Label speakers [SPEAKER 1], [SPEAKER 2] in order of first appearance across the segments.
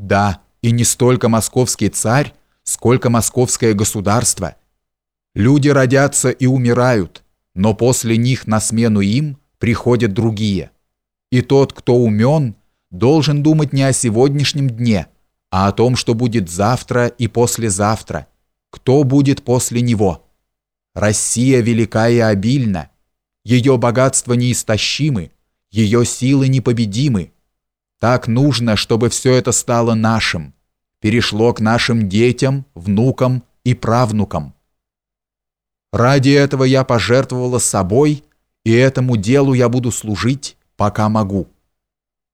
[SPEAKER 1] Да, и не столько московский царь, сколько московское государство. Люди родятся и умирают, но после них на смену им приходят другие. И тот, кто умен, должен думать не о сегодняшнем дне, а о том, что будет завтра и послезавтра, кто будет после него. Россия велика и обильна, ее богатства неистощимы, ее силы непобедимы. Так нужно, чтобы все это стало нашим, перешло к нашим детям, внукам и правнукам. Ради этого я пожертвовала собой, и этому делу я буду служить, пока могу.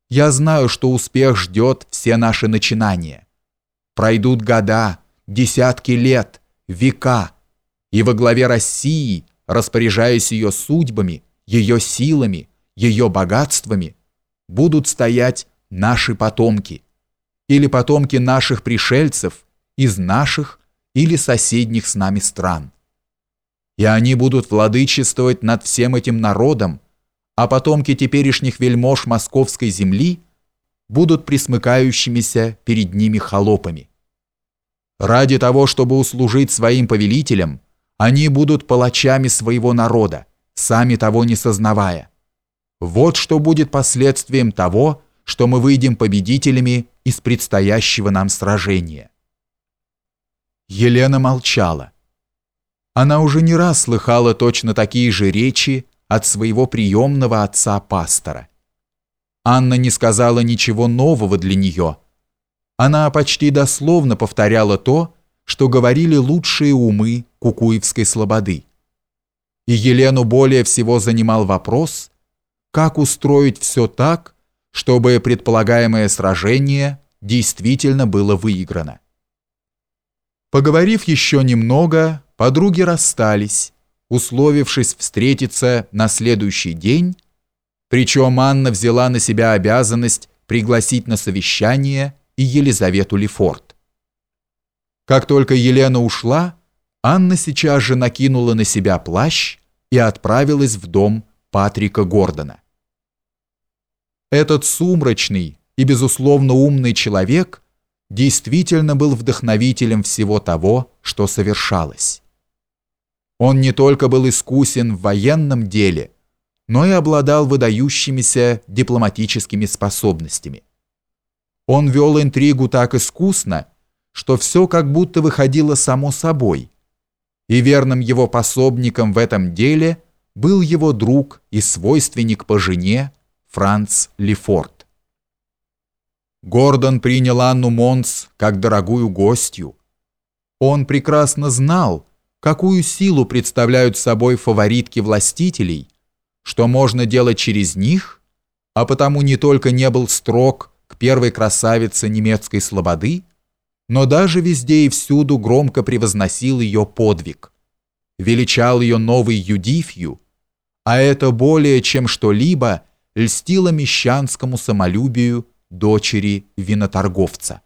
[SPEAKER 1] Я знаю, что успех ждет все наши начинания. Пройдут года, десятки лет, века, и во главе России, распоряжаясь ее судьбами, ее силами, ее богатствами, будут стоять наши потомки или потомки наших пришельцев из наших или соседних с нами стран. И они будут владычествовать над всем этим народом, а потомки теперешних вельмож московской земли будут присмыкающимися перед ними холопами. Ради того, чтобы услужить своим повелителям, они будут палачами своего народа, сами того не сознавая. Вот что будет последствием того, что мы выйдем победителями из предстоящего нам сражения. Елена молчала. Она уже не раз слыхала точно такие же речи от своего приемного отца-пастора. Анна не сказала ничего нового для нее. Она почти дословно повторяла то, что говорили лучшие умы Кукуевской слободы. И Елену более всего занимал вопрос, как устроить все так, чтобы предполагаемое сражение действительно было выиграно. Поговорив еще немного, подруги расстались, условившись встретиться на следующий день, причем Анна взяла на себя обязанность пригласить на совещание и Елизавету Лефорт. Как только Елена ушла, Анна сейчас же накинула на себя плащ и отправилась в дом Патрика Гордона. Этот сумрачный и, безусловно, умный человек действительно был вдохновителем всего того, что совершалось. Он не только был искусен в военном деле, но и обладал выдающимися дипломатическими способностями. Он вел интригу так искусно, что все как будто выходило само собой, и верным его пособником в этом деле был его друг и свойственник по жене Франц Лефорт. Гордон принял Анну Монс как дорогую гостью. Он прекрасно знал, какую силу представляют собой фаворитки властителей, что можно делать через них, а потому не только не был строг к первой красавице немецкой слободы, но даже везде и всюду громко превозносил ее подвиг, величал ее новой Юдифью, а это более чем что-либо льстило мещанскому самолюбию дочери виноторговца.